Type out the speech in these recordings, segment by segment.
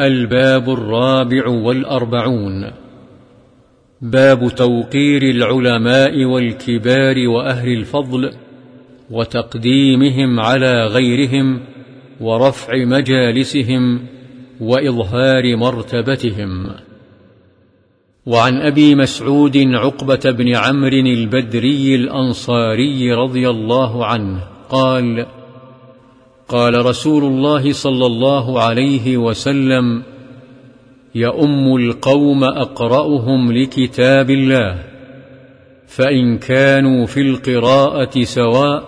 الباب الرابع والأربعون. باب توقير العلماء والكبار وأهل الفضل وتقديمهم على غيرهم ورفع مجالسهم وإظهار مرتبتهم. وعن أبي مسعود عقبة بن عمرو البدري الأنصاري رضي الله عنه قال قال رسول الله صلى الله عليه وسلم يؤم القوم أقرأهم لكتاب الله فإن كانوا في القراءة سواء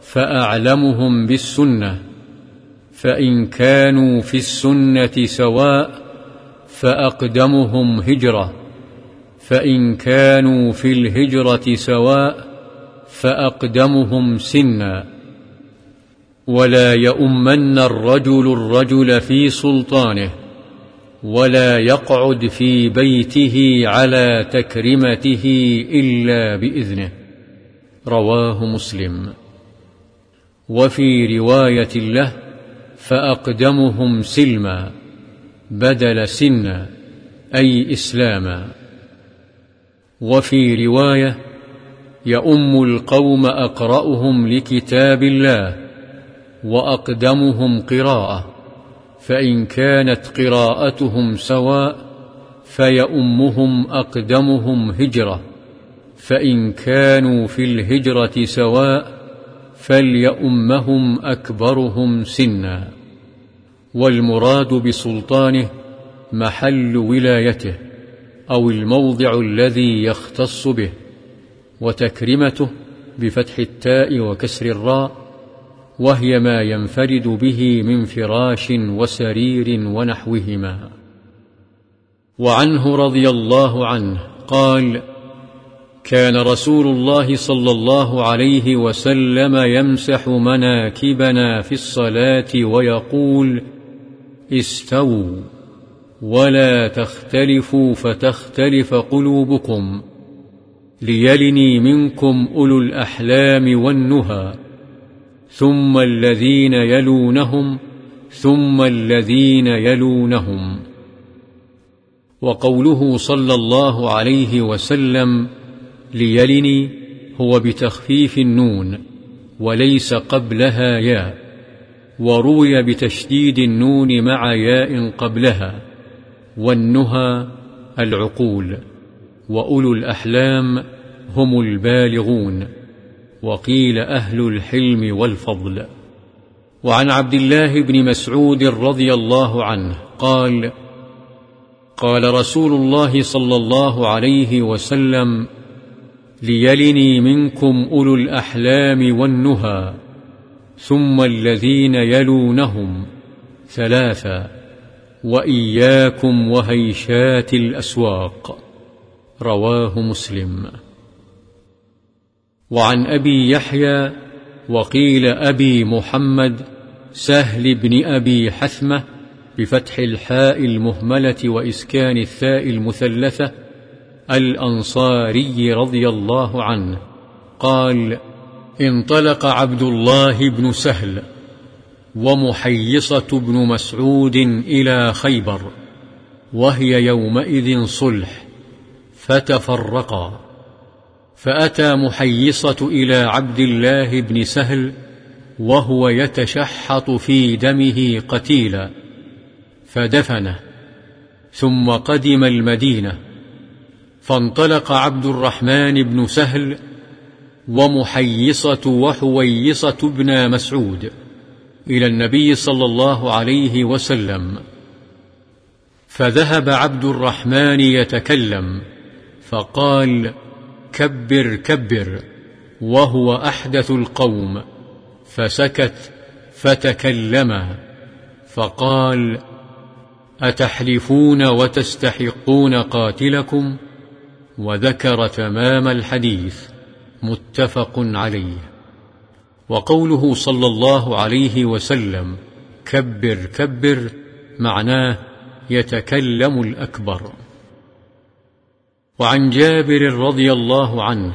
فأعلمهم بالسنة فإن كانوا في السنة سواء فأقدمهم هجرة فإن كانوا في الهجرة سواء فأقدمهم سنا. ولا يؤمن الرجل الرجل في سلطانه ولا يقعد في بيته على تكرمته إلا بإذنه. رواه مسلم. وفي رواية له فأقدمهم سلما بدل سنا أي إسلاما. وفي رواية يؤم القوم أقرأهم لكتاب الله وأقدمهم قراءة فإن كانت قراءتهم سواء فيؤمهم أقدمهم هجرة فإن كانوا في الهجرة سواء فليؤمهم أكبرهم سنا. والمراد بسلطانه محل ولايته أو الموضع الذي يختص به وتكرمته بفتح التاء وكسر الراء وهي ما ينفرد به من فراش وسرير ونحوهما. وعنه رضي الله عنه قال كان رسول الله صلى الله عليه وسلم يمسح مناكبنا في الصلاة ويقول استووا ولا تختلفوا فتختلف قلوبكم ليلني منكم أولو الأحلام والنهى. ثم الذين يلونهم ثم الذين يلونهم. وقوله صلى الله عليه وسلم ليلني هو بتخفيف النون وليس قبلها ياء. وروي بتشديد النون مع ياء قبلها. والنهى العقول. وأولو الأحلام هم البالغون. وقيل أهل الحلم والفضل. وعن عبد الله بن مسعود رضي الله عنه قال قال رسول الله صلى الله عليه وسلم ليلني منكم أولو الأحلام والنهى ثم الذين يلونهم ثلاثا وإياكم وهيشات الأسواق. رواه مسلم. وعن أبي يحيى وقيل أبي محمد سهل بن أبي حثمة بفتح الحاء المهملة وإسكان الثاء المثلثة الأنصاري رضي الله عنه. قال انطلق عبد الله بن سهل ومحيصة بن مسعود إلى خيبر وهي يومئذ صلح فتفرقا. فأتى محيصة إلى عبد الله بن سهل وهو يتشحط في دمه قتيلا فدفنه ثم قدم المدينة. فانطلق عبد الرحمن بن سهل ومحيصة وحويصة بن مسعود إلى النبي صلى الله عليه وسلم. فذهب عبد الرحمن يتكلم فقال كبر كبر وهو أحدث القوم. فسكت فتكلما فقال أتحلفون وتستحقون قاتلكم؟ وذكر تمام الحديث متفق عليه. وقوله صلى الله عليه وسلم كبر كبر معناه يتكلم الأكبر. وعن جابر رضي الله عنه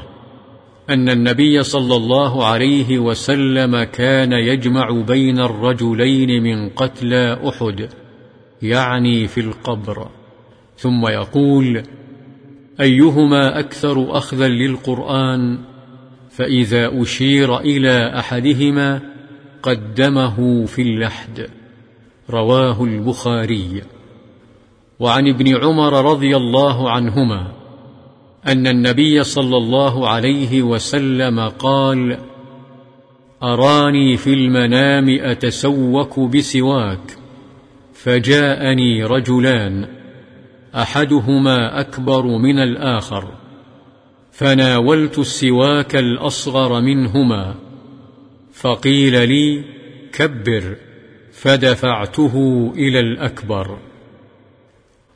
أن النبي صلى الله عليه وسلم كان يجمع بين الرجلين من قتلى أحد يعني في القبر. ثم يقول أيهما أكثر أخذا للقرآن؟ فإذا أشير إلى أحدهما قدمه في اللحد. رواه البخاري. وعن ابن عمر رضي الله عنهما أن النبي صلى الله عليه وسلم قال أراني في المنام أتسوك بسواك فجاءني رجلان أحدهما أكبر من الآخر فناولت السواك الأصغر منهما فقيل لي كبر فدفعته إلى الأكبر.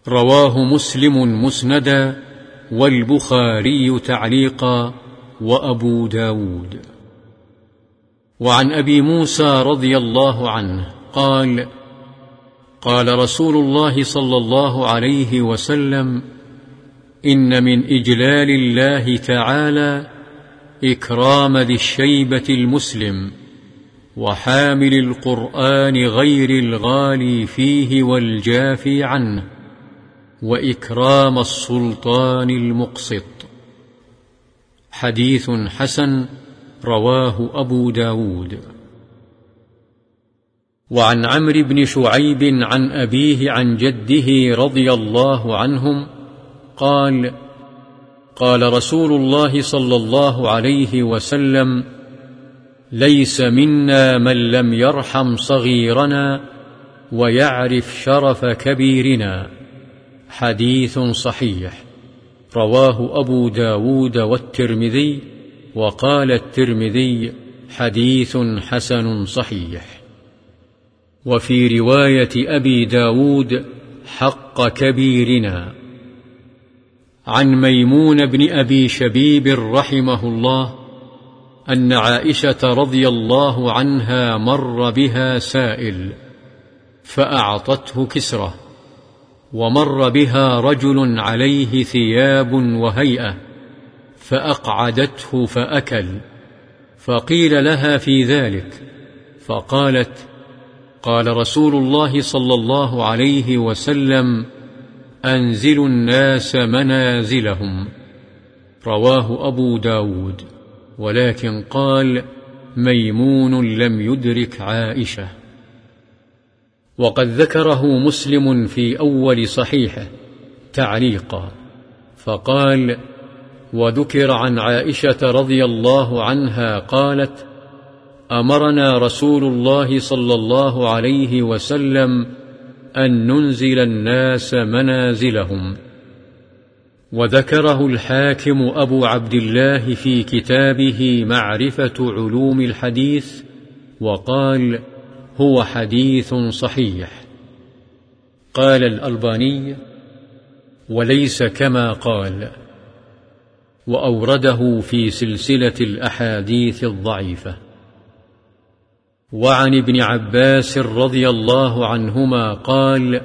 رواه مسلم مسندا والبخاري تعليقا وأبو داود. وعن أبي موسى رضي الله عنه قال قال رسول الله صلى الله عليه وسلم إن من إجلال الله تعالى إكرام ذي الشيبة المسلم وحامل القرآن غير الغالي فيه والجافي عنه. وإكرام السلطان المقسط. حديث حسن رواه أبو داود. وعن عمرو بن شعيب عن أبيه عن جده رضي الله عنهم قال قال رسول الله صلى الله عليه وسلم ليس منا من لم يرحم صغيرنا ويعرف شرف كبيرنا. حديث صحيح. رواه أبو داود والترمذي وقال الترمذي حديث حسن صحيح. وفي رواية أبي داود حق كبيرنا. عن ميمون بن أبي شبيب رحمه الله أن عائشة رضي الله عنها مر بها سائل فأعطته كسرة. ومر بها رجل عليه ثياب وهيئة فأقعدته فأكل فقيل لها في ذلك فقالت قال رسول الله صلى الله عليه وسلم أنزلوا الناس منازلهم. رواه أبو داود ولكن قال ميمون لم يدرك عائشة. وقد ذكره مسلم في أول صحيحه تعليقا فقال وذكر عن عائشة رضي الله عنها قالت أمرنا رسول الله صلى الله عليه وسلم أن ننزل الناس منازلهم. وذكره الحاكم أبو عبد الله في كتابه معرفة علوم الحديث وقال هو حديث صحيح. قال الألباني وليس كما قال. وأورده في سلسلة الأحاديث الضعيفة. وعن ابن عباس رضي الله عنهما قال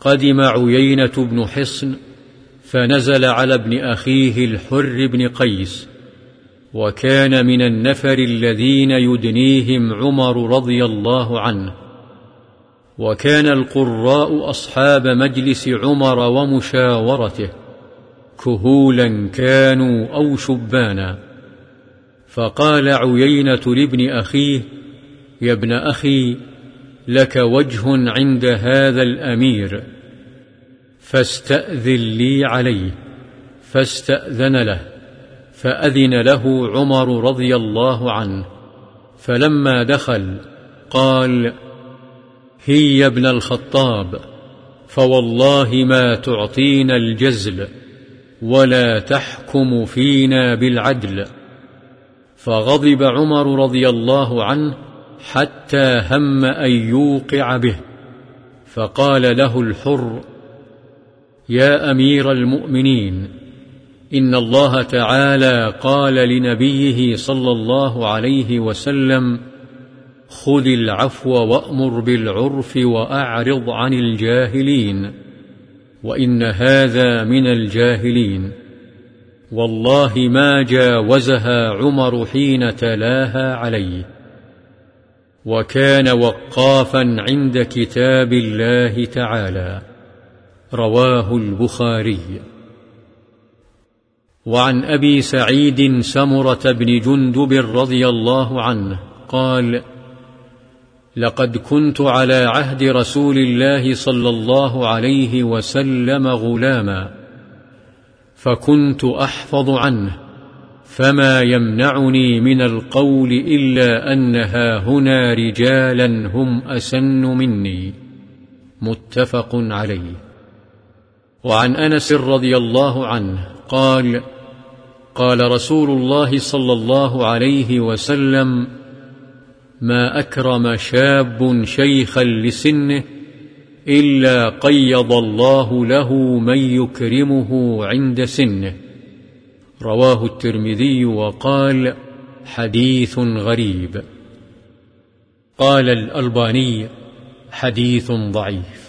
قدم عيينة بن حصن فنزل على ابن أخيه الحر بن قيس وكان من النفر الذين يدنيهم عمر رضي الله عنه. وكان القراء أصحاب مجلس عمر ومشاورته كهولا كانوا أو شبانا. فقال عيينة لابن أخيه يا ابن أخي لك وجه عند هذا الأمير فاستأذن لي عليه فاستأذن له. فأذن له عمر رضي الله عنه فلما دخل قال هي ابن الخطاب فوالله ما تعطينا الجزل ولا تحكم فينا بالعدل. فغضب عمر رضي الله عنه حتى هم أن يوقع به فقال له الحر يا أمير المؤمنين إن الله تعالى قال لنبيه صلى الله عليه وسلم خذ العفو وأمر بالعرف وأعرض عن الجاهلين وإن هذا من الجاهلين. والله ما جاوزها عمر حين تلاها عليه. وكان وقافا عند كتاب الله تعالى رواه البخاري. وعن أبي سعيد سمرة بن جندب رضي الله عنه قال لقد كنت على عهد رسول الله صلى الله عليه وسلم غلاما فكنت أحفظ عنه فما يمنعني من القول إلا أنها هنا رجالا هم أسن مني. متفق عليه. وعن أنس رضي الله عنه قال قال رسول الله صلى الله عليه وسلم ما أكرم شاب شيخا لسنه إلا قيض الله له من يكرمه عند سنه رواه الترمذي وقال حديث غريب قال الألباني حديث ضعيف